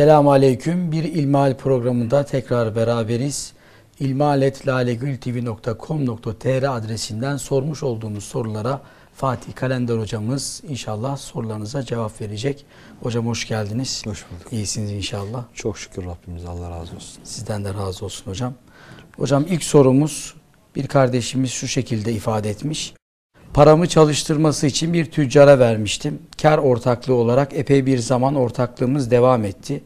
Selamun Aleyküm. Bir İlmihal programında tekrar beraberiz. ilmihaletlalegültv.com.tr adresinden sormuş olduğumuz sorulara Fatih Kalender hocamız inşallah sorularınıza cevap verecek. Hocam hoş geldiniz. Hoş bulduk. İyisiniz inşallah. Çok şükür Rabbimize Allah razı olsun. Sizden de razı olsun hocam. Hocam ilk sorumuz bir kardeşimiz şu şekilde ifade etmiş. Paramı çalıştırması için bir tüccara vermiştim. Kar ortaklığı olarak epey bir zaman ortaklığımız devam etti.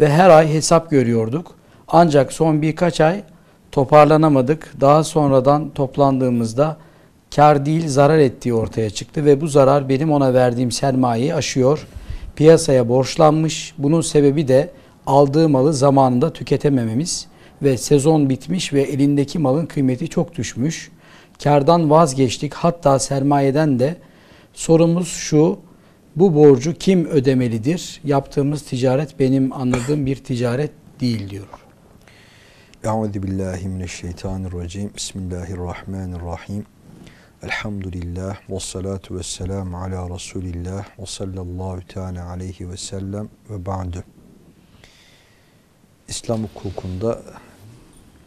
Ve her ay hesap görüyorduk. Ancak son birkaç ay toparlanamadık. Daha sonradan toplandığımızda kar değil zarar ettiği ortaya çıktı ve bu zarar benim ona verdiğim sermayeyi aşıyor. Piyasaya borçlanmış. Bunun sebebi de aldığı malı zamanında tüketemememiz ve sezon bitmiş ve elindeki malın kıymeti çok düşmüş. Kardan vazgeçtik hatta sermayeden de sorumuz şu bu borcu kim ödemelidir? Yaptığımız ticaret benim anladığım bir ticaret değil diyor. Euzu billahi mineşşeytanirracim. Bismillahirrahmanirrahim. Elhamdülillah ve salatu ve selamu ala Resulillah ve sallallahu teala aleyhi ve sellem ve ba'du. İslam hukukunda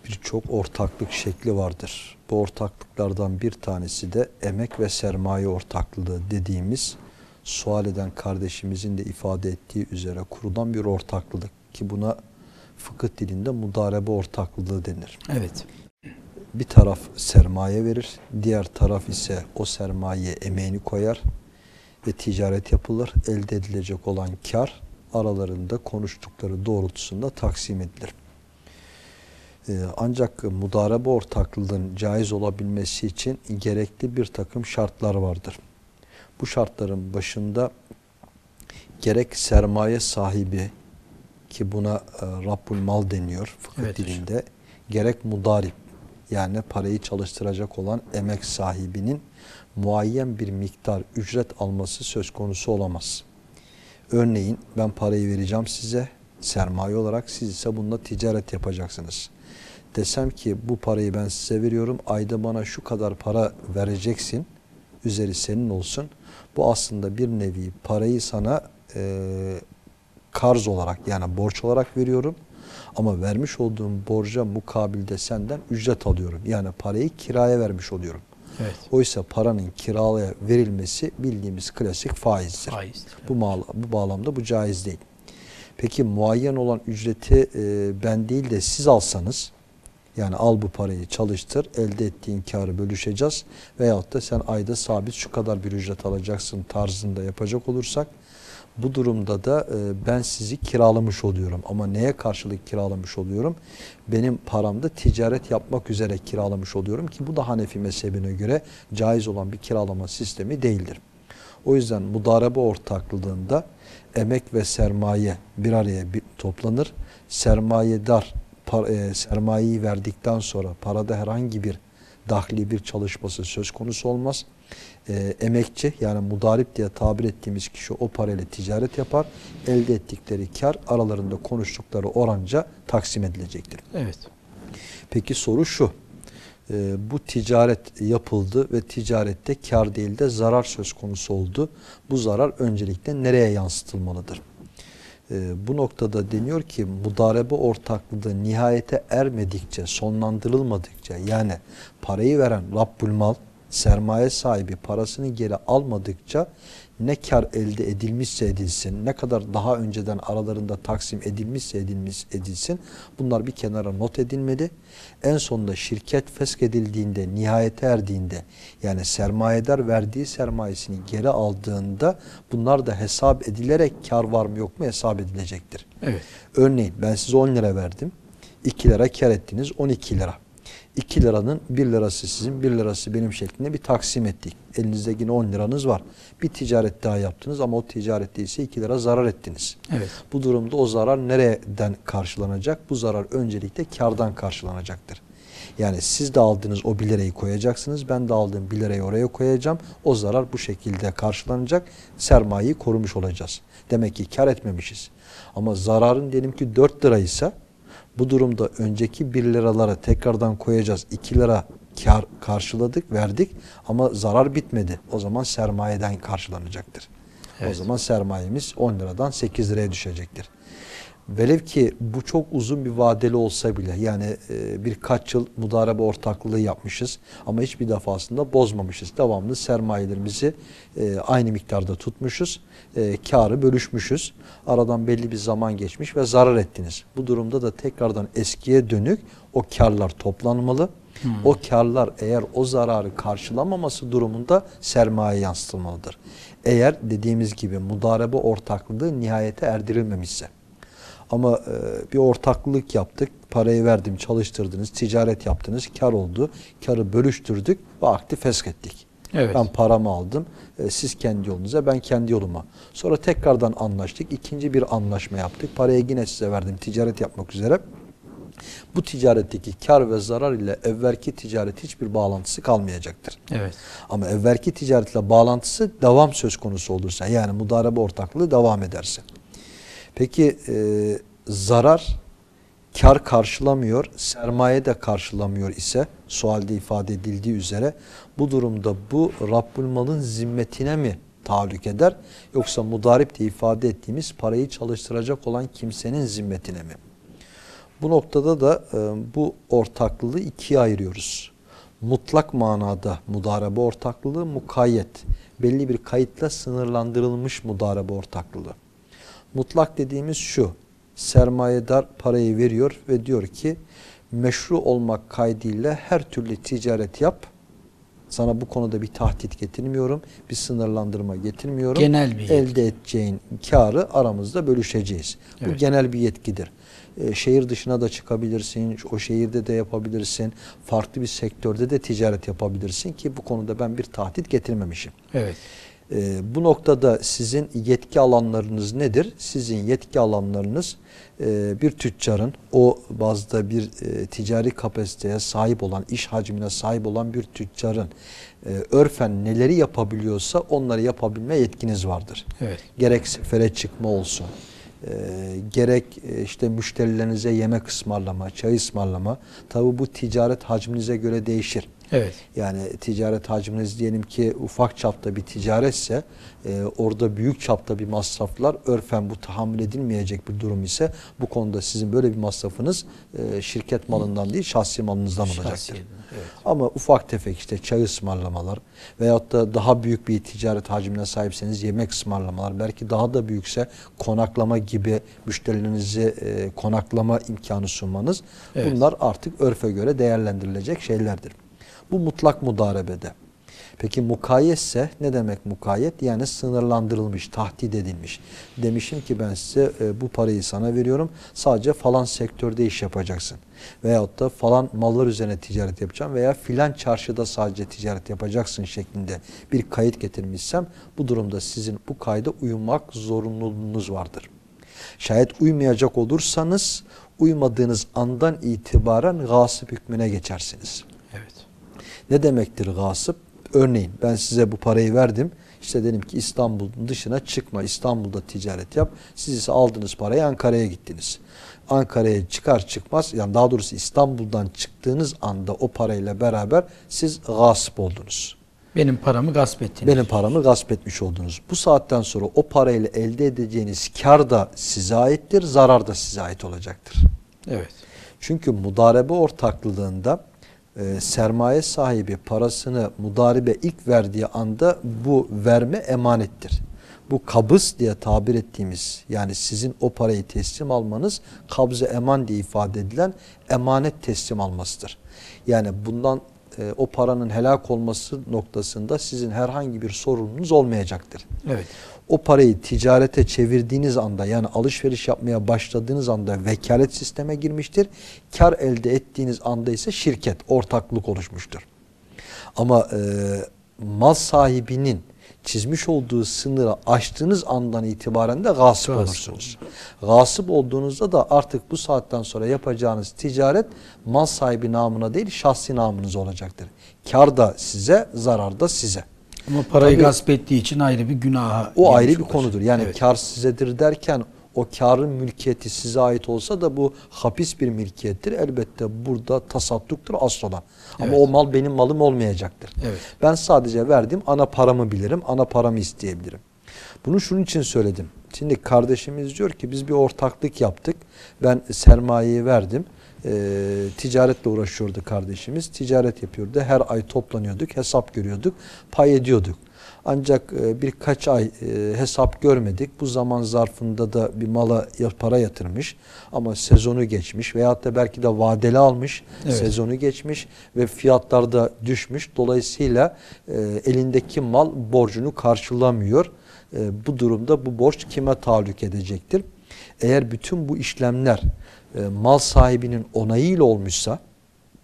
birçok ortaklık şekli vardır. Bu ortaklıklardan bir tanesi de emek ve sermaye ortaklığı dediğimiz sual eden kardeşimizin de ifade ettiği üzere kurulan bir ortaklık ki buna fıkıh dilinde mudarebe ortaklığı denir. Evet. Bir taraf sermaye verir, diğer taraf ise o sermayeye emeğini koyar ve ticaret yapılır. Elde edilecek olan kar aralarında konuştukları doğrultusunda taksim edilir. Ee, ancak mudarebe ortaklığının caiz olabilmesi için gerekli bir takım şartlar vardır. Bu şartların başında gerek sermaye sahibi ki buna e, Rabbul Mal deniyor fıkıh Evet, dilinde gerek mudarip yani parayı çalıştıracak olan emek sahibinin muayyen bir miktar ücret alması söz konusu olamaz. Örneğin ben parayı vereceğim size sermaye olarak siz ise bununla ticaret yapacaksınız. Desem ki bu parayı ben size veriyorum ayda bana şu kadar para vereceksin üzeri senin olsun. Bu aslında bir nevi parayı sana e, karz olarak yani borç olarak veriyorum. Ama vermiş olduğum borca mukabilde senden ücret alıyorum. Yani parayı kiraya vermiş oluyorum. Evet. Oysa paranın kiraya verilmesi bildiğimiz klasik faizdir. Faizdir. Bu, mağla, bu bağlamda bu caiz değil. Peki muayyen olan ücreti e, ben değil de siz alsanız yani al bu parayı çalıştır elde ettiğin karı bölüşeceğiz veyahut da sen ayda sabit şu kadar bir ücret alacaksın tarzında yapacak olursak bu durumda da e, ben sizi kiralamış oluyorum. Ama neye karşılık kiralamış oluyorum? Benim paramda ticaret yapmak üzere kiralamış oluyorum ki bu da Hanefi mezhebine göre caiz olan bir kiralama sistemi değildir. O yüzden mudarebe ortaklığında emek ve sermaye bir araya bir toplanır. Sermayedar e, sermayeyi verdikten sonra parada herhangi bir dahli bir çalışması söz konusu olmaz. E, emekçi yani mudarip diye tabir ettiğimiz kişi o parayla ticaret yapar. Elde ettikleri kar aralarında konuştukları oranca taksim edilecektir. Evet. Peki soru şu. E, bu ticaret yapıldı ve ticarette kar değil de zarar söz konusu oldu. Bu zarar öncelikle nereye yansıtılmalıdır? E, bu noktada deniyor ki mudarebe ortaklığı nihayete ermedikçe, sonlandırılmadıkça yani parayı veren Rabbul Mal, sermaye sahibi parasını geri almadıkça ne kar elde edilmişse edilsin, ne kadar daha önceden aralarında taksim edilmişse edilmiş edilsin bunlar bir kenara not edilmeli. En sonunda şirket feshedildiğinde, nihayete erdiğinde yani sermayedar verdiği sermayesini geri aldığında bunlar da hesap edilerek kar var mı yok mu hesap edilecektir. Evet. Örneğin ben size 10 lira verdim. 2 lira kar ettiniz 12 lira. 2 liranın 1 lirası sizin 1 lirası benim şeklinde bir taksim ettik. Elinizde yine 10 liranız var. Bir ticaret daha yaptınız ama o ticarette ise 2 lira zarar ettiniz. Evet. Bu durumda o zarar nereden karşılanacak? Bu zarar öncelikle kardan karşılanacaktır. Yani siz de aldığınız o 1 lirayı koyacaksınız. Ben de aldığım 1 lirayı oraya koyacağım. O zarar bu şekilde karşılanacak. Sermayeyi korumuş olacağız. Demek ki kar etmemişiz. Ama zararın diyelim ki 4 liraysa bu durumda önceki 1 liralara tekrardan koyacağız. 2 lira kar karşıladık, verdik ama zarar bitmedi. O zaman sermayeden karşılanacaktır. Evet. O zaman sermayemiz 10 liradan 8 liraya düşecektir. Velev ki bu çok uzun bir vadeli olsa bile yani e, birkaç yıl mudarebe ortaklığı yapmışız ama hiçbir defasında bozmamışız. Devamlı sermayelerimizi e, aynı miktarda tutmuşuz. E, karı bölüşmüşüz. Aradan belli bir zaman geçmiş ve zarar ettiniz. Bu durumda da tekrardan eskiye dönük o karlar toplanmalı. O karlar eğer o zararı karşılamaması durumunda sermaye yansıtılmalıdır. Eğer dediğimiz gibi mudarebe ortaklığı nihayete erdirilmemişse. Ama e, bir ortaklık yaptık, parayı verdim, çalıştırdınız, ticaret yaptınız, kar oldu. Karı bölüştürdük ve akti feskettik. Evet. Ben paramı aldım, e, siz kendi yolunuza, ben kendi yoluma. Sonra tekrardan anlaştık, ikinci bir anlaşma yaptık. Parayı yine size verdim, ticaret yapmak üzere. Bu ticaretteki kar ve zarar ile evvelki ticaret hiçbir bağlantısı kalmayacaktır. Evet. Ama evvelki ticaretle bağlantısı devam söz konusu olursa yani mudarebe ortaklığı devam ederse. Peki e, zarar kar karşılamıyor, sermaye de karşılamıyor ise sualde ifade edildiği üzere bu durumda bu Rabbül Mal'ın zimmetine mi tahallük eder yoksa mudarip de ifade ettiğimiz parayı çalıştıracak olan kimsenin zimmetine mi? Bu noktada da e, bu ortaklığı ikiye ayırıyoruz. Mutlak manada mudarebe ortaklığı, mukayyet. Belli bir kayıtla sınırlandırılmış mudarebe ortaklığı. Mutlak dediğimiz şu, sermayedar parayı veriyor ve diyor ki meşru olmak kaydıyla her türlü ticaret yap. Sana bu konuda bir tahdit getirmiyorum, bir sınırlandırma getirmiyorum. Genel bir yetki. Elde edeceğin karı aramızda bölüşeceğiz. Bu Evet. genel bir yetkidir. Ee, şehir dışına da çıkabilirsin, o şehirde de yapabilirsin, farklı bir sektörde de ticaret yapabilirsin ki bu konuda ben bir tahdit getirmemişim. Evet. Ee, bu noktada sizin yetki alanlarınız nedir? Sizin yetki alanlarınız e, bir tüccarın o bazda bir e, ticari kapasiteye sahip olan, iş hacmine sahip olan bir tüccarın e, örfen neleri yapabiliyorsa onları yapabilme yetkiniz vardır. Evet. Gerek sefere çıkma olsun, e, gerek e, işte müşterilerinize yemek ısmarlama, çay ısmarlama. Tabi bu ticaret hacminize göre değişir. Evet. Yani ticaret hacminiz diyelim ki ufak çapta bir ticaretse e, orada büyük çapta bir masraflar örfen bu tahammül edilmeyecek bir durum ise bu konuda sizin böyle bir masrafınız e, şirket malından değil şahsi malınızdan olacaktır. Şahsiyet, evet. Ama ufak tefek işte çay ısmarlamalar veyahut da daha büyük bir ticaret hacmine sahipseniz yemek ısmarlamalar belki daha da büyükse konaklama gibi müşterilerinize e, konaklama imkanı sunmanız Evet. bunlar artık örfe göre değerlendirilecek şeylerdir. Bu mutlak mudarebede. Peki mukayyetse ne demek mukayyet? Yani sınırlandırılmış, tahdit edilmiş. Demişim ki ben size e, bu parayı sana veriyorum. Sadece falan sektörde iş yapacaksın. Veyahut da falan mallar üzerine ticaret yapacağım veya filan çarşıda sadece ticaret yapacaksın şeklinde bir kayıt getirmişsem bu durumda sizin bu kayda uymak zorunluluğunuz vardır. Şayet uymayacak olursanız uymadığınız andan itibaren gasip hükmüne geçersiniz. Ne demektir gasip? Örneğin ben size bu parayı verdim. İşte dedim ki İstanbul'un dışına çıkma. İstanbul'da ticaret yap. Siz ise aldınız parayı Ankara'ya gittiniz. Ankara'ya çıkar çıkmaz yani daha doğrusu İstanbul'dan çıktığınız anda o parayla beraber siz gasip oldunuz. Benim paramı gasp ettiniz. Benim paramı gasp etmiş oldunuz. Bu saatten sonra o parayla elde edeceğiniz kar da size aittir, zarar da size ait olacaktır. Evet. Çünkü mudarebe ortaklığında e, sermaye sahibi parasını mudaribe ilk verdiği anda bu verme emanettir. Bu kabız diye tabir ettiğimiz yani sizin o parayı teslim almanız kabze eman diye ifade edilen emanet teslim almasıdır. Yani bundan e, o paranın helak olması noktasında sizin herhangi bir sorununuz olmayacaktır. Evet. O parayı ticarete çevirdiğiniz anda yani alışveriş yapmaya başladığınız anda vekalet sisteme girmiştir. Kar elde ettiğiniz anda ise şirket, ortaklık oluşmuştur. Ama e, mal sahibinin çizmiş olduğu sınırı aştığınız andan itibaren de gasip Gasip olursunuz. Gasip olduğunuzda da artık bu saatten sonra yapacağınız ticaret mal sahibi namına değil şahsi namınız olacaktır. Kar da size, zarar da size. Ama parayı Tabii- gasp ettiği için ayrı bir günaha O ayrı bir konudur. Yani Evet. kar sizedir derken o karın mülkiyeti size ait olsa da bu hapis bir mülkiyettir. Elbette burada tasadduktur asıl olan. Ama Evet. o mal benim malım olmayacaktır. Evet. Ben sadece verdim ana paramı bilirim, ana paramı isteyebilirim. Bunu şunun için söyledim. Şimdi kardeşimiz diyor ki biz bir ortaklık yaptık. Ben sermayeyi verdim. Ee, ticaretle uğraşıyordu kardeşimiz. Ticaret yapıyordu. Her ay toplanıyorduk, hesap görüyorduk, pay ediyorduk. Ancak e, birkaç ay e, hesap görmedik. Bu zaman zarfında da bir mala para yatırmış ama sezonu geçmiş veyahut da belki de vadeli almış, Evet. sezonu geçmiş ve fiyatlar da düşmüş. Dolayısıyla e, elindeki mal borcunu karşılamıyor. E, bu durumda bu borç kime tahallük edecektir? Eğer bütün bu işlemler e, mal sahibinin onayıyla olmuşsa,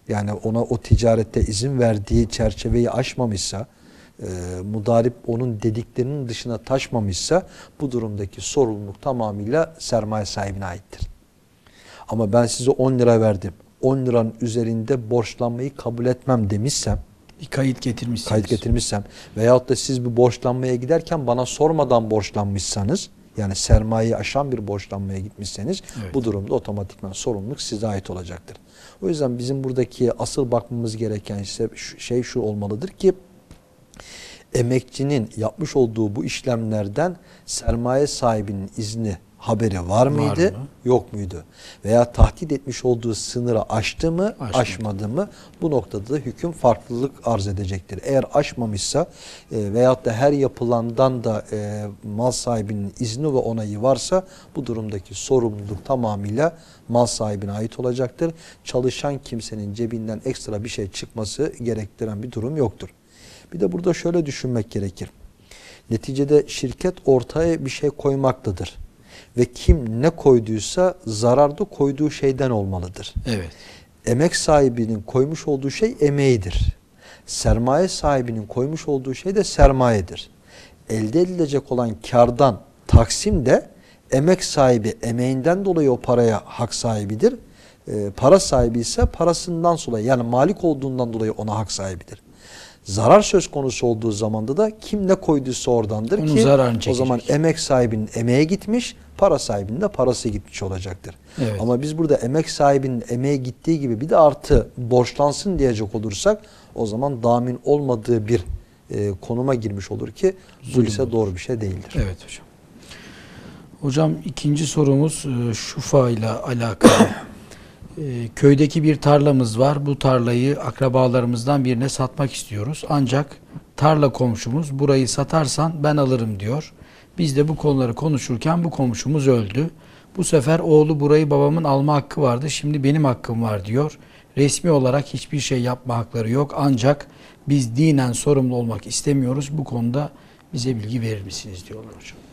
yani ona o ticarette izin verdiği çerçeveyi aşmamışsa, e, mudarip onun dediklerinin dışına taşmamışsa bu durumdaki sorumluluk tamamıyla sermaye sahibine aittir. Ama ben size 10 lira verdim. 10 liranın üzerinde borçlanmayı kabul etmem demişsem, Bir kayıt getirmişsiniz. kayıt getirmişsem veyahut da siz bu borçlanmaya giderken bana sormadan borçlanmışsanız yani sermayeyi aşan bir borçlanmaya gitmişseniz Evet. bu durumda otomatikman sorumluluk size ait olacaktır. O yüzden bizim buradaki asıl bakmamız gereken şu- şey şu olmalıdır ki emekçinin yapmış olduğu bu işlemlerden sermaye sahibinin izni haberi var mıydı? mı? Yok muydu? Veya tahdit etmiş olduğu sınırı aştı mı? Aşmadı. Aşmadı mı? Bu noktada da hüküm farklılık arz edecektir. Eğer aşmamışsa e, veyahut da her yapılandan da e, mal sahibinin izni ve onayı varsa bu durumdaki sorumluluk tamamıyla mal sahibine ait olacaktır. Çalışan kimsenin cebinden ekstra bir şey çıkması gerektiren bir durum yoktur. Bir de burada şöyle düşünmek gerekir. Neticede şirket ortaya bir şey koymaktadır. Ve kim ne koyduysa zararda koyduğu şeyden olmalıdır. Evet. Emek sahibinin koymuş olduğu şey emeğidir. Sermaye sahibinin koymuş olduğu şey de sermayedir. Elde edilecek olan kardan taksim de emek sahibi emeğinden dolayı o paraya hak sahibidir. Ee, para sahibi ise parasından dolayı yani malik olduğundan dolayı ona hak sahibidir. Zarar söz konusu olduğu zamanda da kim ne koyduysa oradandır Onun ki o zaman emek sahibinin emeğe gitmiş, para sahibinin de parası gitmiş olacaktır. Evet. Ama biz burada emek sahibinin emeğe gittiği gibi bir de artı borçlansın diyecek olursak o zaman damin olmadığı bir e, konuma girmiş olur ki bu ise doğru bir şey değildir. Evet hocam. Hocam ikinci sorumuz e, şufa ile alakalı. E, Köydeki bir tarlamız var. Bu tarlayı akrabalarımızdan birine satmak istiyoruz. Ancak tarla komşumuz burayı satarsan ben alırım diyor. Biz de bu konuları konuşurken bu komşumuz öldü. Bu sefer oğlu burayı babamın alma hakkı vardı. Şimdi benim hakkım var diyor. Resmi olarak hiçbir şey yapma hakları yok. Ancak biz dinen sorumlu olmak istemiyoruz. Bu konuda bize bilgi verir misiniz diyorlar hocam.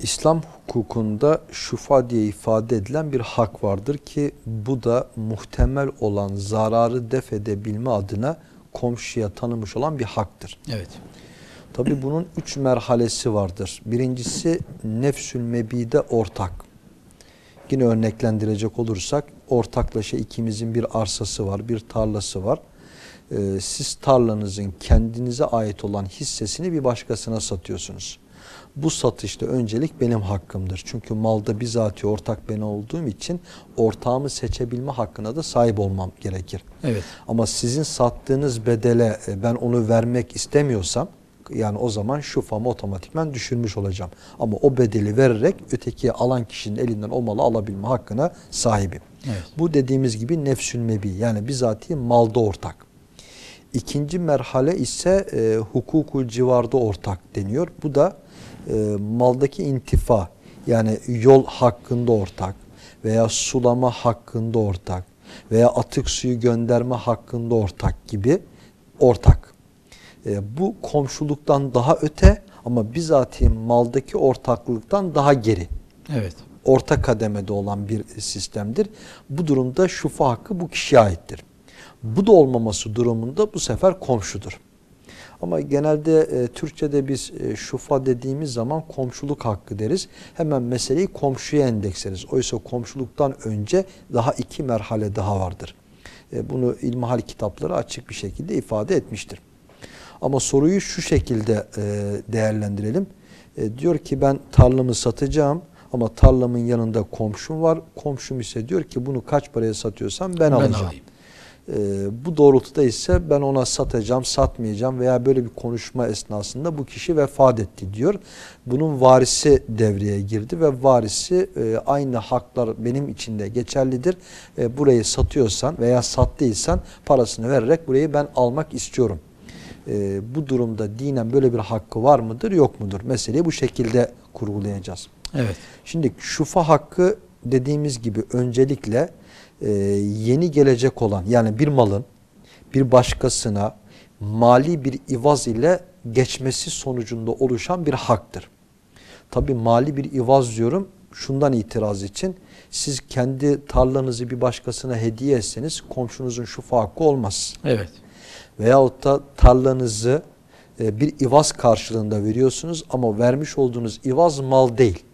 İslam hukukunda şufa diye ifade edilen bir hak vardır ki bu da muhtemel olan zararı def edebilme adına komşuya tanımış olan bir haktır. Evet. Tabi bunun üç merhalesi vardır. Birincisi nefsül mebide ortak. Yine örneklendirecek olursak ortaklaşa ikimizin bir arsası var, bir tarlası var. Ee, siz tarlanızın kendinize ait olan hissesini bir başkasına satıyorsunuz. Bu satışta öncelik benim hakkımdır. Çünkü malda bizatihi ortak ben olduğum için ortağımı seçebilme hakkına da sahip olmam gerekir. Evet. Ama sizin sattığınız bedele e, ben onu vermek istemiyorsam yani o zaman şufamı otomatikman düşürmüş olacağım. Ama o bedeli vererek öteki alan kişinin elinden o malı alabilme hakkına sahibim. Evet. Bu dediğimiz gibi nefsül mebi yani bizatihi malda ortak. İkinci merhale ise e, hukukul civarda ortak deniyor. Bu da e, maldaki intifa yani yol hakkında ortak veya sulama hakkında ortak veya atık suyu gönderme hakkında ortak gibi ortak. E, bu komşuluktan daha öte ama bizatihi maldaki ortaklıktan daha geri Evet. orta kademede olan bir sistemdir. Bu durumda şufa hakkı bu kişiye aittir. Bu da olmaması durumunda bu sefer komşudur. Ama genelde e, Türkçe'de biz e, şufa dediğimiz zaman komşuluk hakkı deriz. Hemen meseleyi komşuya endeksleriz. Oysa komşuluktan önce daha iki merhale daha vardır. E, bunu ilmihal kitapları açık bir şekilde ifade etmiştir. Ama soruyu şu şekilde e, değerlendirelim. E, diyor ki ben tarlamı satacağım ama tarlamın yanında komşum var. Komşum ise diyor ki bunu kaç paraya satıyorsam ben, Ben alacağım. alayım. E, bu doğrultuda ise ben ona satacağım, satmayacağım veya böyle bir konuşma esnasında bu kişi vefat etti diyor. Bunun varisi devreye girdi ve varisi e, aynı haklar benim için de geçerlidir. E, burayı satıyorsan veya sattıysan parasını vererek burayı ben almak istiyorum. E, bu durumda dinen böyle bir hakkı var mıdır yok mudur? Meseleyi bu şekilde kurgulayacağız. Evet. Şimdi şufa hakkı dediğimiz gibi öncelikle e, yeni gelecek olan yani bir malın bir başkasına mali bir ivaz ile geçmesi sonucunda oluşan bir haktır. Tabi mali bir ivaz diyorum şundan itiraz için siz kendi tarlanızı bir başkasına hediye etseniz komşunuzun şufa hakkı olmaz. Evet. Veyahut da tarlanızı e, bir ivaz karşılığında veriyorsunuz ama vermiş olduğunuz ivaz mal değil.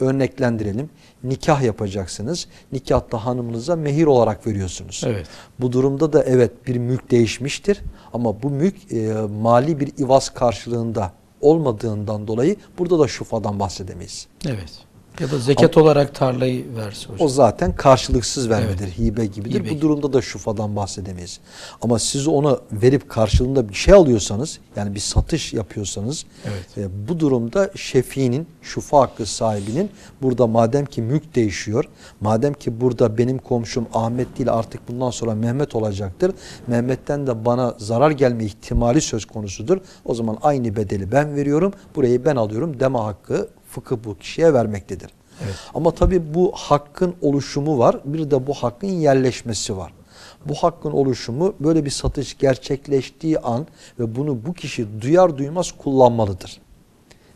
Örneklendirelim. Nikah yapacaksınız. Nikahta hanımınıza mehir olarak veriyorsunuz. Evet. Bu durumda da evet bir mülk değişmiştir ama bu mülk e, mali bir ivaz karşılığında olmadığından dolayı burada da şufadan bahsedemeyiz. Evet. Ya da zekat olarak tarlayı verse hocam. O zaten karşılıksız vermedir, hibe gibidir. Hibe Bu durumda da şufadan bahsedemeyiz. Ama siz ona verip karşılığında bir şey alıyorsanız, yani bir satış yapıyorsanız, Evet. e, bu durumda şefinin, şufa hakkı sahibinin burada madem ki mülk değişiyor, madem ki burada benim komşum Ahmet değil artık bundan sonra Mehmet olacaktır, Mehmet'ten de bana zarar gelme ihtimali söz konusudur. O zaman aynı bedeli ben veriyorum, burayı ben alıyorum deme hakkı fıkıh bu kişiye vermektedir. Evet. Ama tabii bu hakkın oluşumu var. Bir de bu hakkın yerleşmesi var. Bu hakkın oluşumu böyle bir satış gerçekleştiği an ve bunu bu kişi duyar duymaz kullanmalıdır.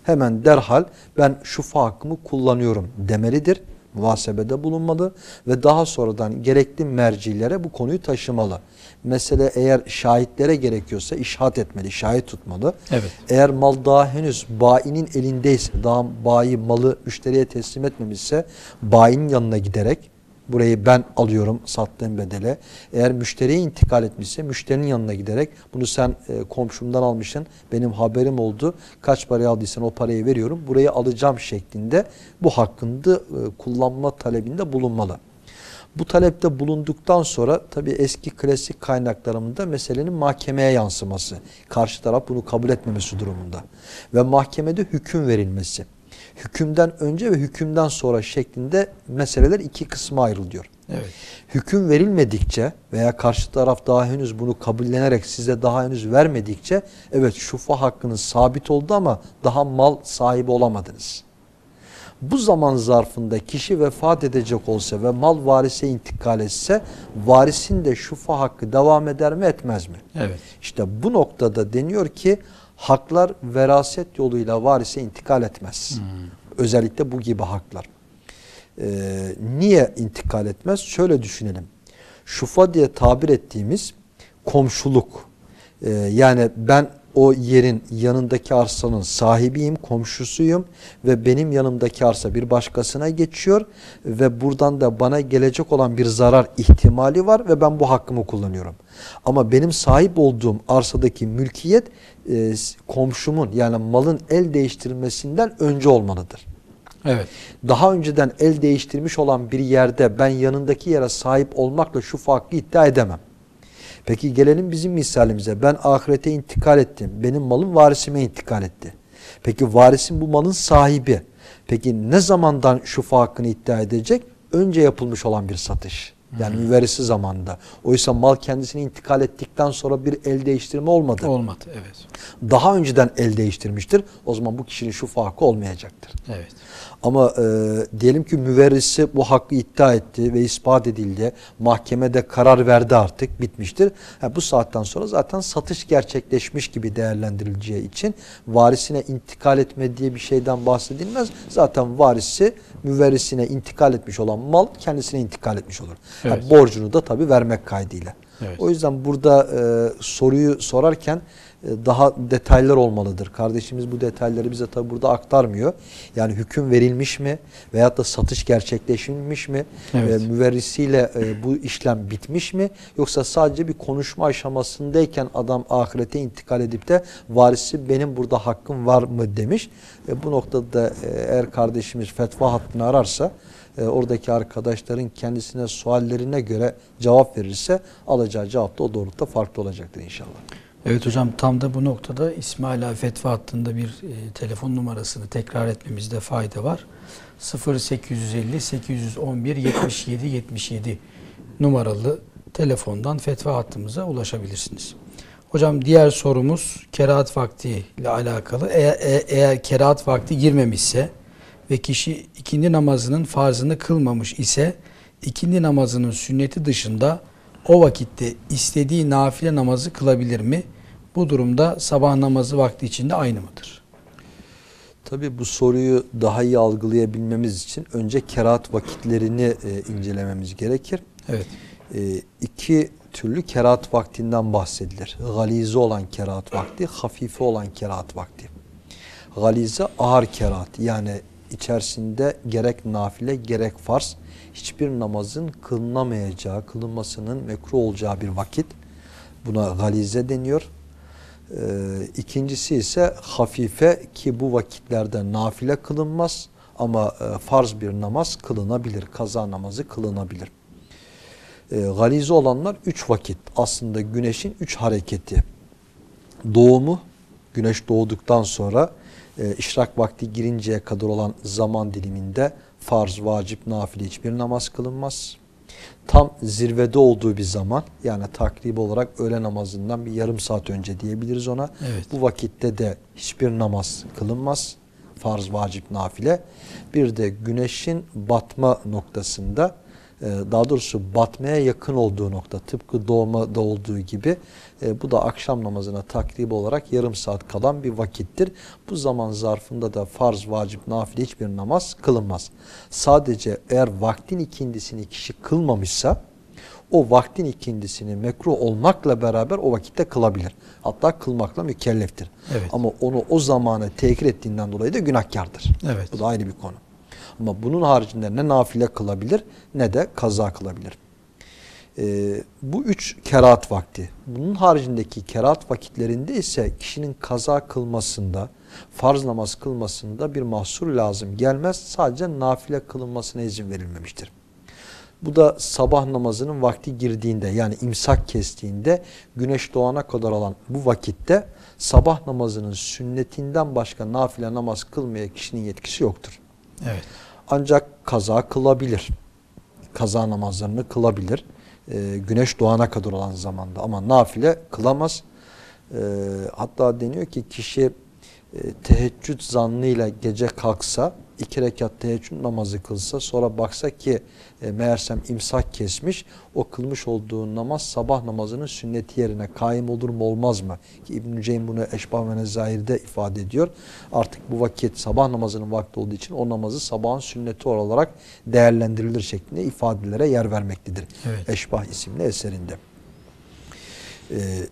Hemen derhal ben şufa hakkımı kullanıyorum demelidir. Muhasebede bulunmalı ve daha sonradan gerekli mercilere bu konuyu taşımalı. Mesele eğer şahitlere gerekiyorsa işhat etmeli, şahit tutmalı. Evet. Eğer mal daha henüz bayinin elindeyse, daha bayi malı müşteriye teslim etmemişse bayinin yanına giderek burayı ben alıyorum sattığım bedele. Eğer müşteriye intikal etmişse müşterinin yanına giderek bunu sen e, komşumdan almışsın benim haberim oldu kaç paraya aldıysan o parayı veriyorum burayı alacağım şeklinde bu hakkında e, kullanma talebinde bulunmalı. Bu talepte bulunduktan sonra tabi eski klasik kaynaklarımda meselenin mahkemeye yansıması. Karşı taraf bunu kabul etmemesi durumunda. Ve mahkemede hüküm verilmesi. Hükümden önce ve hükümden sonra şeklinde meseleler iki kısma ayrılıyor. Evet. Hüküm verilmedikçe veya karşı taraf daha henüz bunu kabullenerek size daha henüz vermedikçe evet şufa hakkınız sabit oldu ama daha mal sahibi olamadınız. Bu zaman zarfında kişi vefat edecek olsa ve mal varise intikal etse varisin de şufa hakkı devam eder mi etmez mi? Evet. İşte bu noktada deniyor ki haklar veraset yoluyla varise intikal etmez. Özellikle bu gibi haklar. Ee, niye intikal etmez? Şöyle düşünelim. Şufa diye tabir ettiğimiz komşuluk. Ee, yani ben o yerin yanındaki arsanın sahibiyim, komşusuyum ve benim yanımdaki arsa bir başkasına geçiyor ve buradan da bana gelecek olan bir zarar ihtimali var ve ben bu hakkımı kullanıyorum. Ama benim sahip olduğum arsadaki mülkiyet e, komşumun yani malın el değiştirilmesinden önce olmalıdır. Evet. Daha önceden el değiştirmiş olan bir yerde ben yanındaki yere sahip olmakla şu hakkı iddia edemem. Peki gelelim bizim misalimize. Ben ahirete intikal ettim. Benim malım varisime intikal etti. Peki varisin bu malın sahibi. Peki ne zamandan şufa hakkını iddia edecek? Önce yapılmış olan bir satış. Yani müverrisi zamanında. Oysa mal kendisine intikal ettikten sonra bir el değiştirme olmadı. Olmadı. Evet. Daha önceden el değiştirmiştir. O zaman bu kişinin şufa hakkı olmayacaktır. Evet. Ama e, diyelim ki müverrisi bu hakkı iddia etti ve ispat edildi. Mahkemede karar verdi artık bitmiştir. Ha, bu saatten sonra zaten satış gerçekleşmiş gibi değerlendirileceği için varisine intikal etme diye bir şeyden bahsedilmez. Zaten varisi müverrisine intikal etmiş olan mal kendisine intikal etmiş olur. Ha, Evet. borcunu da tabii vermek kaydıyla. Evet. O yüzden burada e, soruyu sorarken daha detaylar olmalıdır. Kardeşimiz bu detayları bize tabi burada aktarmıyor. Yani hüküm verilmiş mi veyahut da satış gerçekleşmiş mi? Evet. E, müverrisiyle e, bu işlem bitmiş mi? Yoksa sadece bir konuşma aşamasındayken adam ahirete intikal edip de varisi benim burada hakkım var mı demiş. E, bu noktada da e, eğer kardeşimiz fetva hattını ararsa e, oradaki arkadaşların kendisine suallerine göre cevap verirse alacağı cevap da o doğrultuda farklı olacaktır inşallah. Evet hocam tam da bu noktada İsmail abi Fetva hattında bir e, telefon numarasını tekrar etmemizde fayda var. 0850 811 77 77 numaralı telefondan fetva hattımıza ulaşabilirsiniz. Hocam diğer sorumuz kerahat vakti ile alakalı. Eğer, e- eğer kerahat vakti girmemişse ve kişi ikindi namazının farzını kılmamış ise ikindi namazının sünneti dışında o vakitte istediği nafile namazı kılabilir mi? Bu durumda sabah namazı vakti içinde aynı mıdır? Tabii bu soruyu daha iyi algılayabilmemiz için önce kerahat vakitlerini e, incelememiz gerekir. Evet. E, iki türlü kerahat vaktinden bahsedilir. Galize olan kerahat vakti, hafife olan kerahat vakti. Galize ağır kerahat yani içerisinde gerek nafile gerek farz hiçbir namazın kılınamayacağı, kılınmasının mekruh olacağı bir vakit. Buna galize deniyor. Ee, ikincisi ise hafife ki bu vakitlerde nafile kılınmaz ama e, farz bir namaz kılınabilir. Kaza namazı kılınabilir. E, galize olanlar üç vakit. Aslında güneşin üç hareketi. Doğumu, güneş doğduktan sonra e, işrak vakti girinceye kadar olan zaman diliminde farz, vacip, nafile hiçbir namaz kılınmaz. Tam zirvede olduğu bir zaman yani takrib olarak öğle namazından bir yarım saat önce diyebiliriz ona. Evet. Bu vakitte de hiçbir namaz kılınmaz. Farz, vacip, nafile. Bir de güneşin batma noktasında daha doğrusu batmaya yakın olduğu nokta tıpkı doğmada olduğu gibi e, bu da akşam namazına takrib olarak yarım saat kalan bir vakittir. Bu zaman zarfında da farz, vacip, nafile hiçbir namaz kılınmaz. Sadece eğer vaktin ikindisini kişi kılmamışsa o vaktin ikindisini mekruh olmakla beraber o vakitte kılabilir. Hatta kılmakla mükelleftir. Evet. Ama onu o zamanı tekir ettiğinden dolayı da günahkardır. Evet. Bu da ayrı bir konu. Ama bunun haricinde ne nafile kılabilir ne de kaza kılabilir. Ee, bu üç kerahat vakti. Bunun haricindeki kerahat vakitlerinde ise kişinin kaza kılmasında, farz namaz kılmasında bir mahsur lazım gelmez. Sadece nafile kılınmasına izin verilmemiştir. Bu da sabah namazının vakti girdiğinde yani imsak kestiğinde güneş doğana kadar olan bu vakitte sabah namazının sünnetinden başka nafile namaz kılmaya kişinin yetkisi yoktur. Evet. Ancak kaza kılabilir. Kaza namazlarını kılabilir. Ee, güneş doğana kadar olan zamanda ama nafile kılamaz. Ee, hatta deniyor ki kişi e, teheccüd zannıyla gece kalksa iki rekat teheccüd namazı kılsa sonra baksa ki e, meğersem imsak kesmiş o kılmış olduğu namaz sabah namazının sünneti yerine kaim olur mu olmaz mı? Ki İbn-i Ceym bunu Eşbah ve Nezair'de ifade ediyor. Artık bu vakit sabah namazının vakti olduğu için o namazı sabahın sünneti olarak değerlendirilir şeklinde ifadelere yer vermektedir. Evet. Eşbah isimli eserinde. Ee,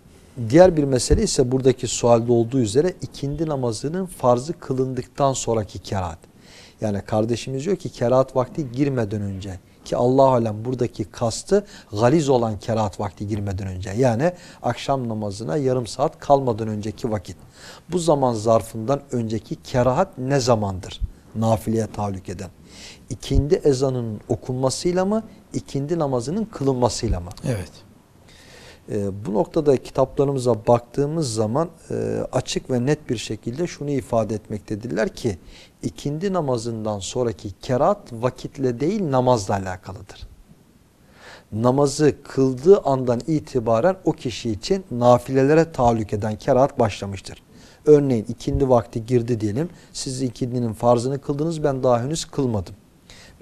diğer bir mesele ise buradaki sualde olduğu üzere ikindi namazının farzı kılındıktan sonraki kerahat. Yani kardeşimiz diyor ki kerahat vakti girmeden önce ki Allah alem buradaki kastı galiz olan kerahat vakti girmeden önce yani akşam namazına yarım saat kalmadan önceki vakit. Bu zaman zarfından önceki kerahat ne zamandır? Nafileye tahallük eden. İkindi ezanının okunmasıyla mı, ikindi namazının kılınmasıyla mı? Evet. E, bu noktada kitaplarımıza baktığımız zaman e, açık ve net bir şekilde şunu ifade etmektedirler ki ikindi namazından sonraki kerat vakitle değil namazla alakalıdır. Namazı kıldığı andan itibaren o kişi için nafilelere tahallük eden kerat başlamıştır. Örneğin ikindi vakti girdi diyelim. Siz ikindinin farzını kıldınız ben daha henüz kılmadım.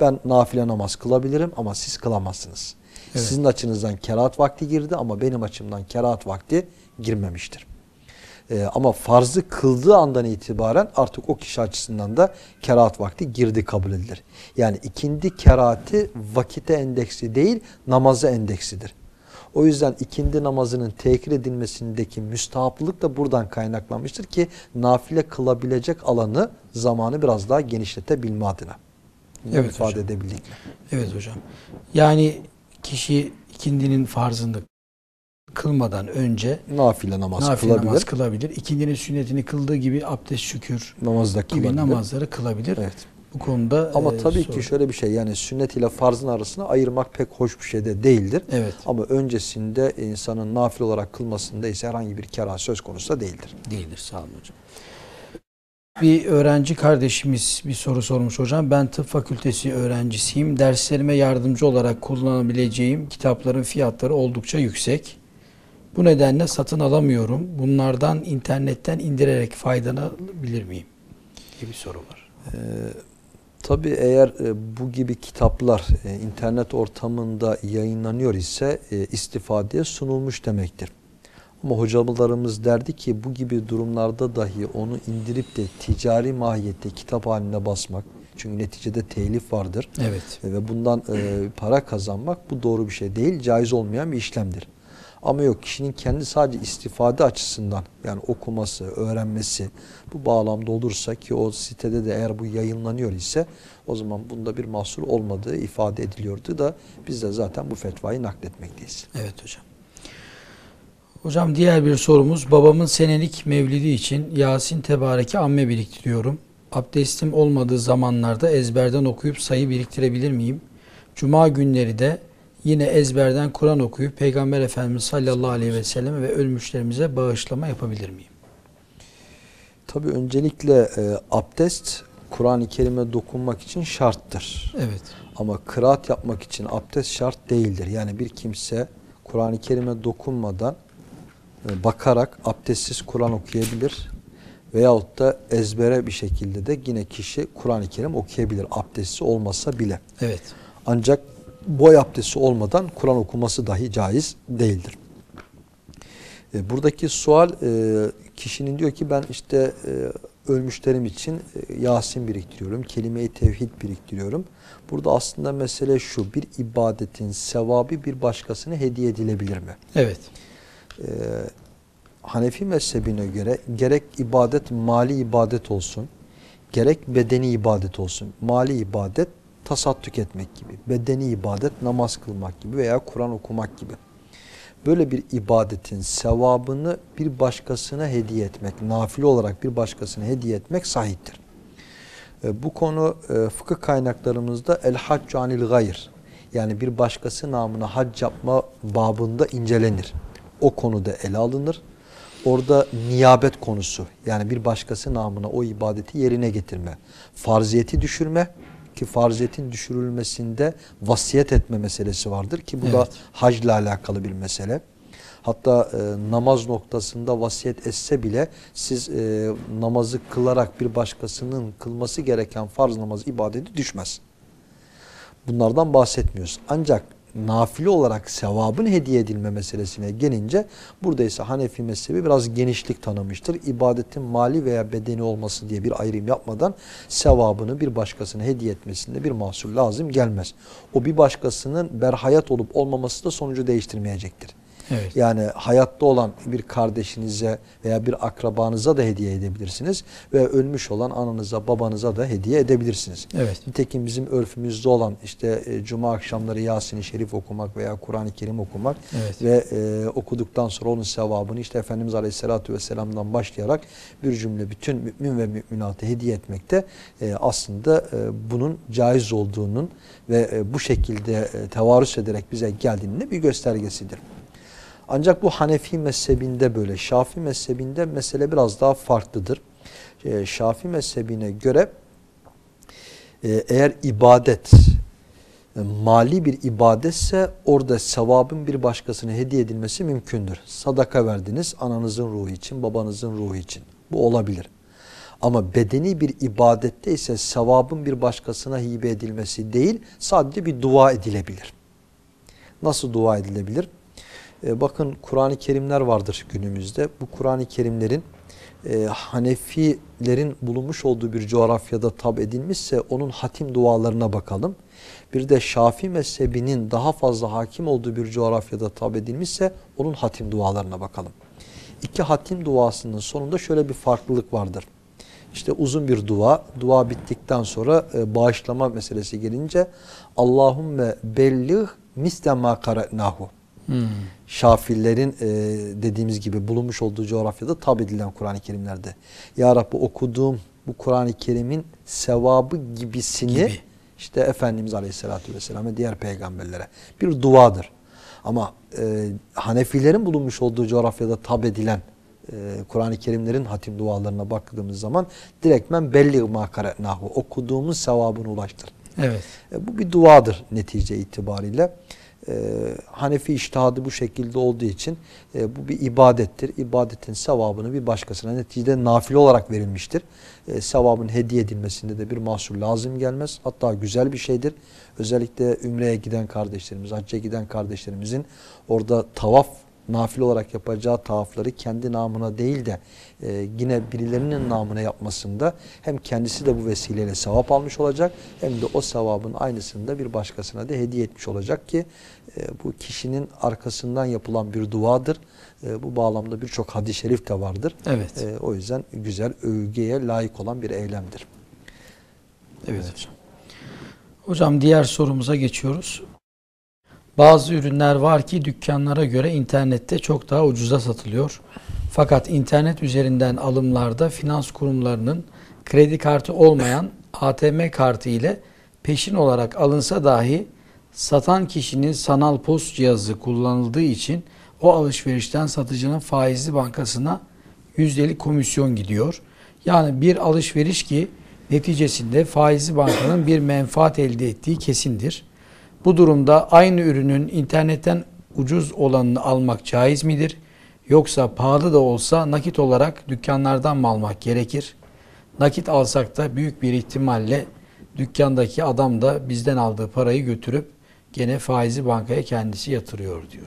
Ben nafile namaz kılabilirim ama siz kılamazsınız. Evet. Sizin açınızdan kerahat vakti girdi ama benim açımdan kerahat vakti girmemiştir. Ee, ama farzı kıldığı andan itibaren artık o kişi açısından da kerahat vakti girdi kabul edilir. Yani ikindi kerahati vakite endeksi değil namaza endeksidir. O yüzden ikindi namazının tekir edilmesindeki müstahaplılık da buradan kaynaklanmıştır ki nafile kılabilecek alanı zamanı biraz daha genişletebilme adına. Evet ifade hocam. edebildik? Evet hocam. Yani kişi ikindinin farzını kılmadan önce Nafile namaz nafile kılabilir. namaz kılabilir. İkindinin sünnetini kıldığı gibi abdest şükür Namaz da gibi kılabilir. namazları kılabilir. Evet. Bu konuda Ama e, tabii sor- ki şöyle bir şey yani sünnet ile farzın arasında ayırmak pek hoş bir şey de değildir. Evet. Ama öncesinde insanın nafile olarak kılmasında ise herhangi bir kera söz konusu da değildir. Değildir sağ olun hocam. Bir öğrenci kardeşimiz bir soru sormuş hocam. Ben tıp fakültesi öğrencisiyim. Derslerime yardımcı olarak kullanabileceğim kitapların fiyatları oldukça yüksek. Bu nedenle satın alamıyorum. Bunlardan internetten indirerek faydalanabilir miyim? diye bir soru var. Ee, tabii eğer e, bu gibi kitaplar e, internet ortamında yayınlanıyor ise e, istifadeye sunulmuş demektir. Ama hocalarımız derdi ki bu gibi durumlarda dahi onu indirip de ticari mahiyette kitap haline basmak. Çünkü neticede telif vardır. Evet. E, ve bundan e, para kazanmak bu doğru bir şey değil, caiz olmayan bir işlemdir. Ama yok kişinin kendi sadece istifade açısından yani okuması, öğrenmesi bu bağlamda olursa ki o sitede de eğer bu yayınlanıyor ise o zaman bunda bir mahsur olmadığı ifade ediliyordu da biz de zaten bu fetvayı nakletmekteyiz. Evet hocam. Hocam diğer bir sorumuz babamın senelik mevlidi için Yasin Tebareke amme biriktiriyorum. Abdestim olmadığı zamanlarda ezberden okuyup sayı biriktirebilir miyim? Cuma günleri de yine ezberden Kur'an okuyup Peygamber Efendimiz sallallahu aleyhi ve sellem ve ölmüşlerimize bağışlama yapabilir miyim? Tabi öncelikle e, abdest Kur'an-ı Kerim'e dokunmak için şarttır. Evet. Ama kıraat yapmak için abdest şart değildir. Yani bir kimse Kur'an-ı Kerim'e dokunmadan bakarak abdestsiz Kur'an okuyabilir. Veyahut da ezbere bir şekilde de yine kişi Kur'an-ı Kerim okuyabilir. Abdesti olmasa bile. Evet. Ancak boy abdesti olmadan Kur'an okuması dahi caiz değildir. E, buradaki sual e, kişinin diyor ki ben işte e, ölmüşlerim için e, Yasin biriktiriyorum, kelime-i tevhid biriktiriyorum. Burada aslında mesele şu, bir ibadetin sevabı bir başkasına hediye edilebilir mi? Evet. E, Hanefi mezhebine göre gerek ibadet mali ibadet olsun, gerek bedeni ibadet olsun. Mali ibadet tasadduk etmek gibi, bedeni ibadet namaz kılmak gibi veya Kur'an okumak gibi. Böyle bir ibadetin sevabını bir başkasına hediye etmek, nafile olarak bir başkasına hediye etmek sahiptir. E, bu konu e, fıkıh kaynaklarımızda el haccu anil gayr yani bir başkası namına hac yapma babında incelenir. O konuda ele alınır. Orada niyabet konusu yani bir başkası namına o ibadeti yerine getirme, farziyeti düşürme ki farziyetin düşürülmesinde vasiyet etme meselesi vardır ki bu da Evet. hacla alakalı bir mesele. Hatta e, namaz noktasında vasiyet etse bile siz e, namazı kılarak bir başkasının kılması gereken farz namaz ibadeti düşmez. Bunlardan bahsetmiyoruz. Ancak nafile olarak sevabın hediye edilme meselesine gelince burada ise Hanefi mezhebi biraz genişlik tanımıştır. İbadetin mali veya bedeni olması diye bir ayrım yapmadan sevabını bir başkasına hediye etmesinde bir mahsur lazım gelmez. O bir başkasının berhayat olup olmaması da sonucu değiştirmeyecektir. Evet. Yani hayatta olan bir kardeşinize veya bir akrabanıza da hediye edebilirsiniz. Ve ölmüş olan ananıza, babanıza da hediye edebilirsiniz. Evet. Nitekim bizim örfümüzde olan işte e, cuma akşamları Yasin-i Şerif okumak veya Kur'an-ı Kerim okumak Evet. ve e, okuduktan sonra onun sevabını işte Efendimiz Aleyhisselatü Vesselam'dan başlayarak bir cümle bütün mümin ve müminatı hediye etmekte e, aslında e, bunun caiz olduğunun ve e, bu şekilde e, tevarüs ederek bize geldiğinin bir göstergesidir. Ancak bu Hanefi mezhebinde böyle. Şafi mezhebinde mesele biraz daha farklıdır. E, Şafi mezhebine göre e, eğer ibadet e, mali bir ibadetse orada sevabın bir başkasına hediye edilmesi mümkündür. Sadaka verdiniz ananızın ruhu için, babanızın ruhu için. Bu olabilir. Ama bedeni bir ibadette ise sevabın bir başkasına hibe edilmesi değil, sadece bir dua edilebilir. Nasıl dua edilebilir? E, bakın Kur'an-ı Kerimler vardır günümüzde. Bu Kur'an-ı Kerimlerin e, Hanefilerin bulunmuş olduğu bir coğrafyada tab edilmişse onun hatim dualarına bakalım. Bir de Şafi mezhebinin daha fazla hakim olduğu bir coğrafyada tab edilmişse onun hatim dualarına bakalım. İki hatim duasının sonunda şöyle bir farklılık vardır. İşte uzun bir dua, dua bittikten sonra e, bağışlama meselesi gelince Allahümme bellih misle ma kare'nahu. Hmm. Şafillerin e, dediğimiz gibi bulunmuş olduğu coğrafyada tab edilen Kur'an-ı Kerimlerde. Ya Rabbi okuduğum bu Kur'an-ı Kerim'in sevabı gibisini Gibi. işte Efendimiz Aleyhisselatü Vesselam ve diğer peygamberlere bir duadır. Ama e, Hanefilerin bulunmuş olduğu coğrafyada tab edilen e, Kur'an-ı Kerimlerin hatim dualarına baktığımız zaman direktmen belli ma kare'nahu okuduğumuz sevabını ulaştır. Evet. E, bu bir duadır netice itibariyle. E, Hanefi iştihadı bu şekilde olduğu için e, bu bir ibadettir. İbadetin sevabını bir başkasına neticede nafile olarak verilmiştir. E, sevabın hediye edilmesinde de bir mahsur lazım gelmez. Hatta güzel bir şeydir. Özellikle Ümre'ye giden kardeşlerimiz, hacca giden kardeşlerimizin orada tavaf nafile olarak yapacağı tavafları kendi namına değil de e, yine birilerinin namına yapmasında hem kendisi de bu vesileyle sevap almış olacak hem de o sevabın aynısını da bir başkasına da hediye etmiş olacak ki e, bu kişinin arkasından yapılan bir duadır. E, bu bağlamda birçok hadis-i şerif de vardır. Evet. E, o yüzden güzel övgüye layık olan bir eylemdir. Evet hocam. Hocam diğer sorumuza geçiyoruz. Bazı ürünler var ki dükkanlara göre internette çok daha ucuza satılıyor. Fakat internet üzerinden alımlarda finans kurumlarının kredi kartı olmayan ATM kartı ile peşin olarak alınsa dahi satan kişinin sanal post cihazı kullanıldığı için o alışverişten satıcının faizli bankasına yüzdelik komisyon gidiyor. Yani bir alışveriş ki neticesinde faizli bankanın bir menfaat elde ettiği kesindir. Bu durumda aynı ürünün internetten ucuz olanını almak caiz midir? Yoksa pahalı da olsa nakit olarak dükkanlardan mı almak gerekir? Nakit alsak da büyük bir ihtimalle dükkandaki adam da bizden aldığı parayı götürüp gene faizi bankaya kendisi yatırıyor diyor.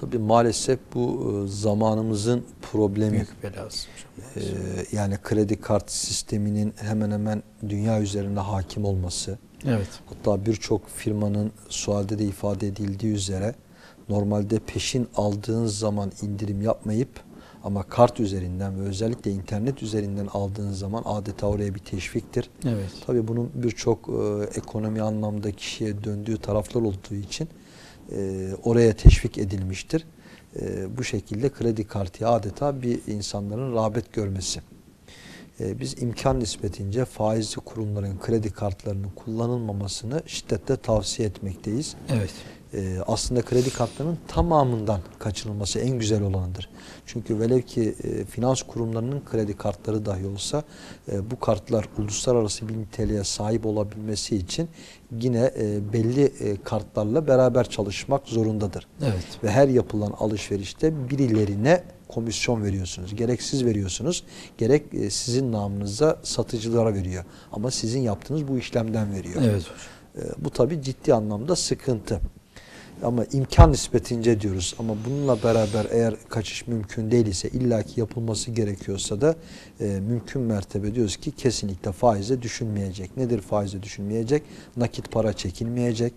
Tabii maalesef bu e, zamanımızın problemi. Büyük belası. Ee, yani kredi kart sisteminin hemen hemen dünya üzerinde hakim olması. Evet. Hatta birçok firmanın sualde de ifade edildiği üzere normalde peşin aldığın zaman indirim yapmayıp ama kart üzerinden ve özellikle internet üzerinden aldığın zaman adeta oraya bir teşviktir. Evet. Tabii bunun birçok e, ekonomi anlamda kişiye döndüğü taraflar olduğu için e, oraya teşvik edilmiştir. E, bu şekilde kredi kartı adeta bir insanların rağbet görmesi. E, biz imkan nispetince faizli kurumların kredi kartlarının kullanılmamasını şiddetle tavsiye etmekteyiz. Evet. E, aslında kredi kartlarının tamamından kaçınılması en güzel olanıdır. Çünkü velev ki e, finans kurumlarının kredi kartları dahi olsa e, bu kartlar uluslararası bir niteliğe sahip olabilmesi için yine e, belli e, kartlarla beraber çalışmak zorundadır. Evet. Ve her yapılan alışverişte birilerine komisyon veriyorsunuz. Gerek siz veriyorsunuz, gerek e, sizin namınıza satıcılara veriyor. Ama sizin yaptığınız bu işlemden veriyor. Evet hocam. E, bu tabi ciddi anlamda sıkıntı. Ama imkan nispetince diyoruz. Ama bununla beraber eğer kaçış mümkün değil ise illaki yapılması gerekiyorsa da e, mümkün mertebe diyoruz ki kesinlikle faize düşünmeyecek. Nedir faize düşünmeyecek? Nakit para çekilmeyecek.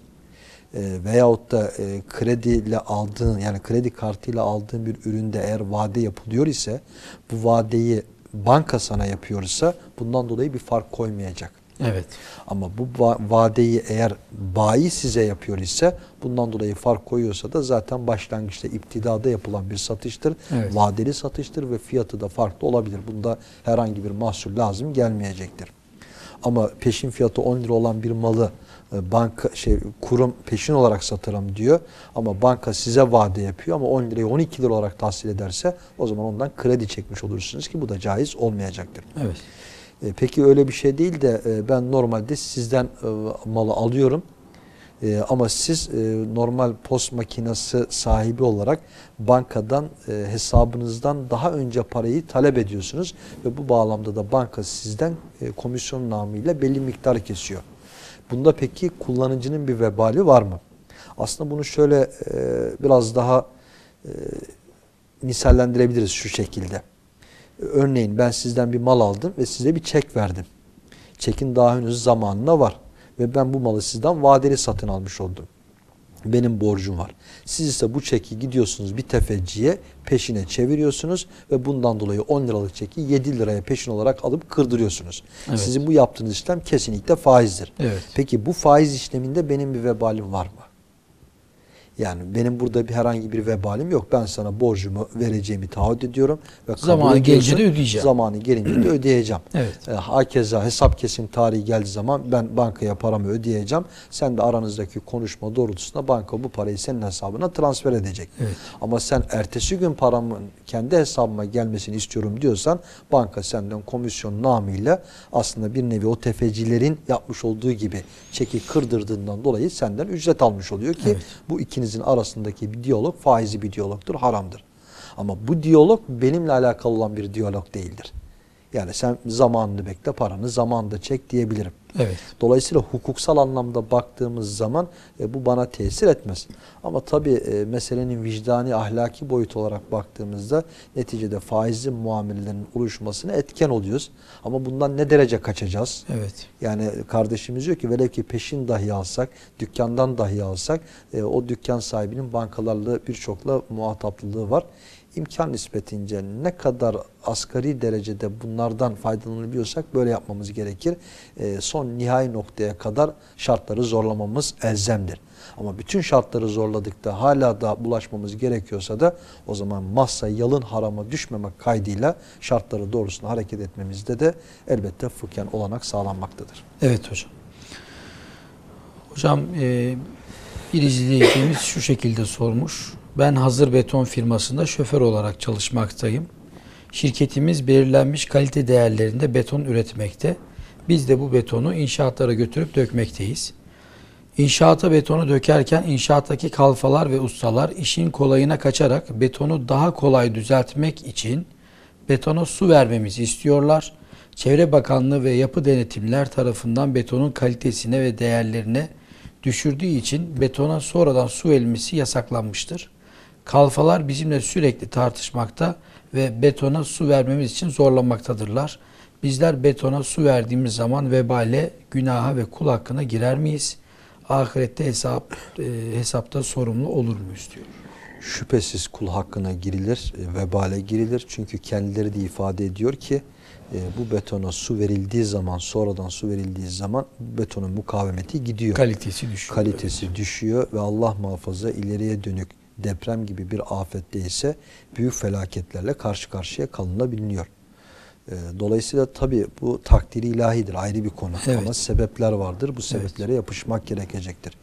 E, veyahut da e, krediyle aldığın yani kredi kartıyla aldığın bir üründe eğer vade yapılıyor ise bu vadeyi banka sana yapıyorsa bundan dolayı bir fark koymayacak. Evet. Ama bu va- vadeyi eğer bayi size yapıyor ise bundan dolayı fark koyuyorsa da zaten başlangıçta iptidada yapılan bir satıştır. Evet. Vadeli satıştır ve fiyatı da farklı olabilir. Bunda herhangi bir mahsul lazım gelmeyecektir. Ama peşin fiyatı 10 lira olan bir malı banka şey kurum peşin olarak satarım diyor ama banka size vade yapıyor ama 10 lirayı 12 lira olarak tahsil ederse o zaman ondan kredi çekmiş olursunuz ki bu da caiz olmayacaktır. Evet. E, Peki öyle bir şey değil de e, ben normalde sizden e, malı alıyorum. E, ama siz e, normal post makinesi sahibi olarak bankadan e, hesabınızdan daha önce parayı talep ediyorsunuz ve bu bağlamda da banka sizden e, komisyon namıyla belli miktar kesiyor. Bunda peki kullanıcının bir vebali var mı? Aslında bunu şöyle e, biraz daha e, misallendirebiliriz şu şekilde. Örneğin ben sizden bir mal aldım ve size bir çek verdim. Çekin daha henüz zamanına var ve ben bu malı sizden vadeli satın almış oldum. Benim borcum var. Siz ise bu çeki gidiyorsunuz bir tefeciye peşine çeviriyorsunuz ve bundan dolayı 10 liralık çeki 7 liraya peşin olarak alıp kırdırıyorsunuz. Evet. Sizin bu yaptığınız işlem kesinlikle faizdir. Evet. Peki bu faiz işleminde benim bir vebalim var mı? Yani benim burada bir herhangi bir vebalim yok. Ben sana borcumu vereceğimi taahhüt ediyorum ve Zamanı gelince de ödeyeceğim. Zamanı gelince de ödeyeceğim. Evet. E, hakeza hesap kesim tarihi geldiği zaman ben bankaya paramı ödeyeceğim. Sen de aranızdaki konuşma doğrultusunda banka bu parayı senin hesabına transfer edecek. Evet. Ama sen ertesi gün paramın kendi hesabıma gelmesini istiyorum diyorsan banka senden komisyon namıyla aslında bir nevi o tefecilerin yapmış olduğu gibi çeki kırdırdığından dolayı senden ücret almış oluyor ki Evet. bu ikinizin arasındaki bir diyalog faizi bir diyalogtur, haramdır. Ama bu diyalog benimle alakalı olan bir diyalog değildir. Yani sen zamanını bekle, paranı zamanında çek diyebilirim. Evet. Dolayısıyla hukuksal anlamda baktığımız zaman e, bu bana tesir etmez. Ama tabii e, meselenin vicdani ahlaki boyut olarak baktığımızda neticede faizli muamelelerin oluşmasına etken oluyoruz. Ama bundan ne derece kaçacağız? Evet. Yani kardeşimiz diyor ki velev ki peşin dahi alsak, dükkandan dahi alsak e, o dükkan sahibinin bankalarla birçokla muhataplılığı var. İmkan nispetince ne kadar asgari derecede bunlardan faydalanabiliyorsak böyle yapmamız gerekir. E, son nihai noktaya kadar şartları zorlamamız elzemdir. Ama bütün şartları zorladık da hala da bulaşmamız gerekiyorsa da o zaman massa yalın harama düşmemek kaydıyla şartları doğrusunda hareket etmemizde de elbette fıkhen olanak sağlanmaktadır. Evet hocam. Hocam e, bir izleyicimiz şu şekilde sormuş. Ben hazır beton firmasında şoför olarak çalışmaktayım. Şirketimiz belirlenmiş kalite değerlerinde beton üretmekte. Biz de bu betonu inşaatlara götürüp dökmekteyiz. İnşaata betonu dökerken inşaattaki kalfalar ve ustalar işin kolayına kaçarak betonu daha kolay düzeltmek için betona su vermemizi istiyorlar. Çevre Bakanlığı ve yapı denetimler tarafından betonun kalitesine ve değerlerine düşürdüğü için betona sonradan su verilmesi yasaklanmıştır. Kalfalar bizimle sürekli tartışmakta ve betona su vermemiz için zorlamaktadırlar. Bizler betona su verdiğimiz zaman vebale, günaha ve kul hakkına girer miyiz? Ahirette hesap e, hesapta sorumlu olur muyuz diyor. Şüphesiz kul hakkına girilir, e, vebale girilir. Çünkü kendileri de ifade ediyor ki e, bu betona su verildiği zaman, sonradan su verildiği zaman betonun mukavemeti gidiyor. Kalitesi düşüyor. Kalitesi düşüyor ve Allah muhafaza ileriye dönük deprem gibi bir afette ise büyük felaketlerle karşı karşıya kalınabiliyor. E, Dolayısıyla tabii bu takdiri ilahidir ayrı bir konu Evet. ama sebepler vardır. Bu sebeplere yapışmak gerekecektir.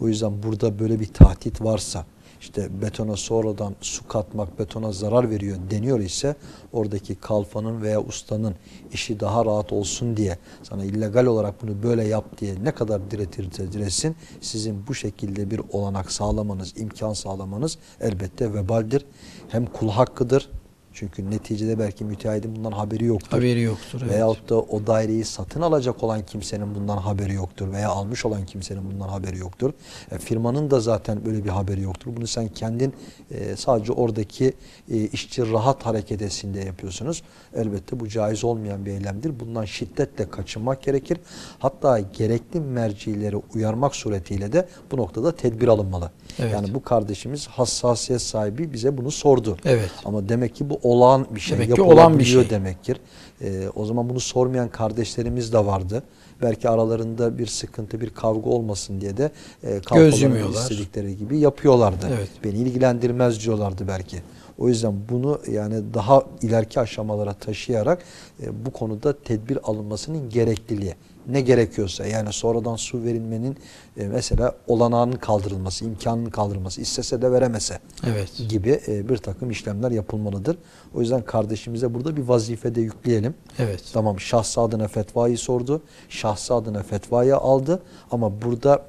O yüzden burada böyle bir tahdit varsa işte betona sonradan su katmak betona zarar veriyor deniyor ise oradaki kalfanın veya ustanın işi daha rahat olsun diye sana illegal olarak bunu böyle yap diye ne kadar diretirse diresin sizin bu şekilde bir olanak sağlamanız, imkan sağlamanız elbette vebaldir. Hem kul hakkıdır. Çünkü neticede belki müteahhidin bundan haberi yoktur. Haberi yoktur. Evet. Veyahut da o daireyi satın alacak olan kimsenin bundan haberi yoktur veya almış olan kimsenin bundan haberi yoktur. E, firmanın da zaten böyle bir haberi yoktur. Bunu sen kendin e, sadece oradaki e, işçi rahat hareket etsin diye yapıyorsunuz. Elbette bu caiz olmayan bir eylemdir. Bundan şiddetle kaçınmak gerekir. Hatta gerekli mercileri uyarmak suretiyle de bu noktada tedbir alınmalı. Evet. Yani bu kardeşimiz hassasiyet sahibi bize bunu sordu. Evet. Ama demek ki bu olağan bir şey. Demek ki olan bir şey. demektir. Ee, o zaman bunu sormayan kardeşlerimiz de vardı. Belki aralarında bir sıkıntı, bir kavga olmasın diye de e, yumuyorlar. istedikleri gibi yapıyorlardı. Evet. Beni ilgilendirmez diyorlardı belki. O yüzden bunu yani daha ileriki aşamalara taşıyarak e, bu konuda tedbir alınmasının gerekliliği ne gerekiyorsa yani sonradan su verilmenin e, mesela olanağının kaldırılması, imkanının kaldırılması, istese de veremese Evet. gibi e, bir takım işlemler yapılmalıdır. O yüzden kardeşimize burada bir vazife de yükleyelim. Evet. Tamam şahsı adına fetvayı sordu. Şahsı adına fetvayı aldı. Ama burada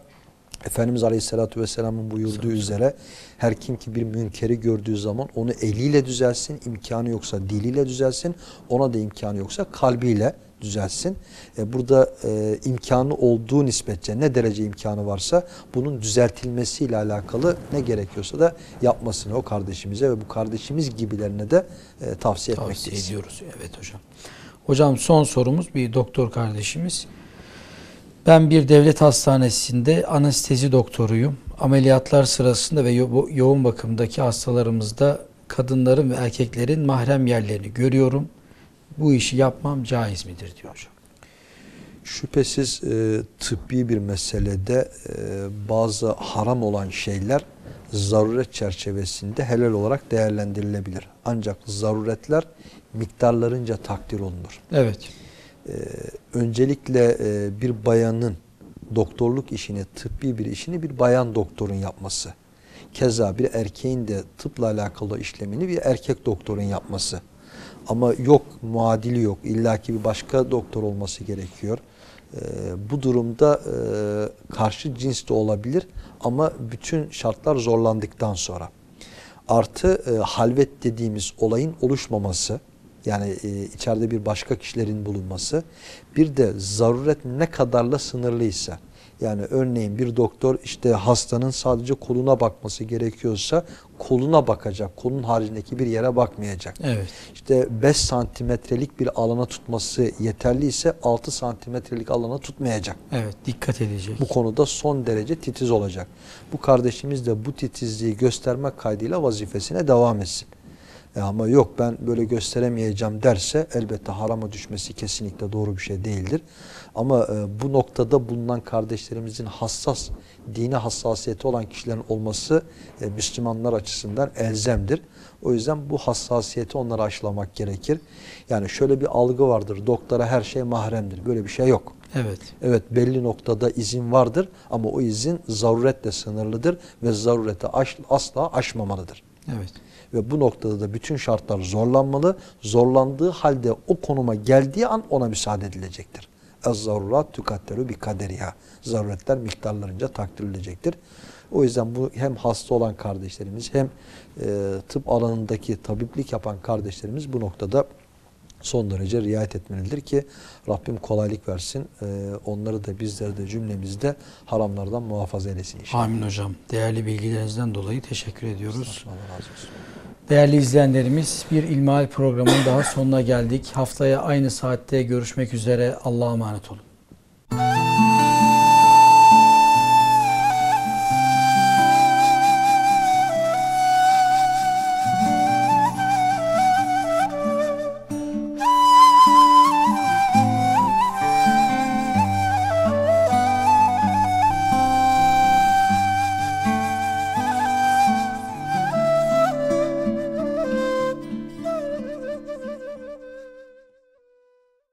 Efendimiz Aleyhisselatü Vesselam'ın buyurduğu üzere her kim ki bir münkeri gördüğü zaman onu eliyle düzelsin, imkanı yoksa diliyle düzelsin, ona da imkanı yoksa kalbiyle düzelsin. E, burada e, imkanı olduğu nispetçe ne derece imkanı varsa bunun düzeltilmesiyle alakalı ne gerekiyorsa da yapmasını o kardeşimize ve bu kardeşimiz gibilerine de e, tavsiye, Tavsiye etmekteyiz. ediyoruz. Evet hocam. Hocam son sorumuz bir doktor kardeşimiz. Ben bir devlet hastanesinde anestezi doktoruyum. Ameliyatlar sırasında ve yo- yoğun bakımdaki hastalarımızda kadınların ve erkeklerin mahrem yerlerini görüyorum. Bu işi yapmam caiz midir diyor hocam. Şüphesiz e, tıbbi bir meselede e, bazı haram olan şeyler zaruret çerçevesinde helal olarak değerlendirilebilir. Ancak zaruretler miktarlarınca takdir olunur. Evet. Ee, öncelikle e, bir bayanın doktorluk işini, tıbbi bir işini bir bayan doktorun yapması. Keza bir erkeğin de tıpla alakalı işlemini bir erkek doktorun yapması. Ama yok muadili yok. illaki bir başka doktor olması gerekiyor. Ee, bu durumda e, karşı cins de olabilir ama bütün şartlar zorlandıktan sonra. Artı e, halvet dediğimiz olayın oluşmaması, yani e, içeride bir başka kişilerin bulunması, bir de zaruret ne kadarla sınırlıysa, yani örneğin bir doktor işte hastanın sadece koluna bakması gerekiyorsa koluna bakacak, kolun haricindeki bir yere bakmayacak. Evet. İşte 5 santimetrelik bir alana tutması yeterliyse 6 santimetrelik alana tutmayacak. Evet. Dikkat edecek. Bu konuda son derece titiz olacak. Bu kardeşimiz de bu titizliği göstermek kaydıyla vazifesine devam etsin. E ama yok ben böyle gösteremeyeceğim derse elbette harama düşmesi kesinlikle doğru bir şey değildir. Ama e, bu noktada bulunan kardeşlerimizin hassas, dine hassasiyeti olan kişilerin olması e, Müslümanlar açısından elzemdir. O yüzden bu hassasiyeti onlara aşılamak gerekir. Yani şöyle bir algı vardır, doktora her şey mahremdir. Böyle bir şey yok. Evet. Evet belli noktada izin vardır ama o izin zaruretle sınırlıdır ve zarureti aş, asla aşmamalıdır. Evet. Ve bu noktada da bütün şartlar zorlanmalı. Zorlandığı halde o konuma geldiği an ona müsaade edilecektir. Ez-zarurat tükatteru bi kaderiha. Zaruretler miktarlarınca takdir edilecektir. O yüzden bu hem hasta olan kardeşlerimiz hem e, tıp alanındaki tabiplik yapan kardeşlerimiz bu noktada son derece riayet etmelidir ki Rabbim kolaylık versin. E, onları da bizleri de cümlemizde haramlardan muhafaza eylesin inşallah. Amin hocam. Değerli bilgilerinizden dolayı teşekkür ediyoruz. Allah razı olsun. Değerli izleyenlerimiz bir İlmihal programının daha sonuna geldik. Haftaya aynı saatte görüşmek üzere. Allah'a emanet olun.